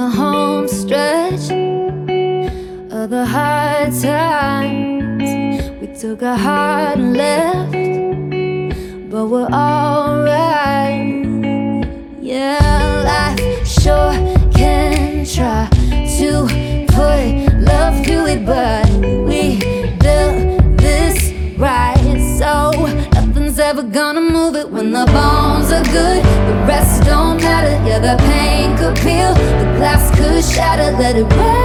the home stretch of the hard times. We took a hard left, but we're alright. Gonna move it when the bones are good. The rest don't matter. Yeah, the pain could peel, the glass could shatter. Let it rain,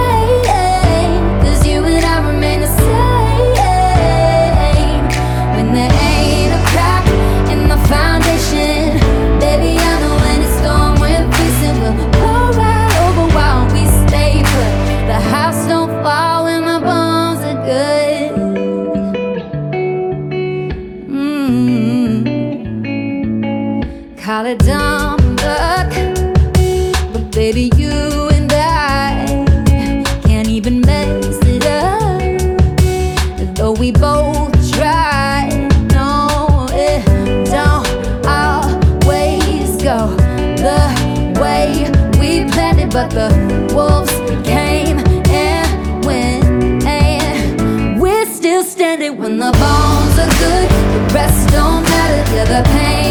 call it dumb luck, but baby, you and I can't even mess it up, though we both try. No, it don't always go the way we planned it, but the wolves came and went, and we're still standing when the bones are good. The rest don't matter, yeah, the pain.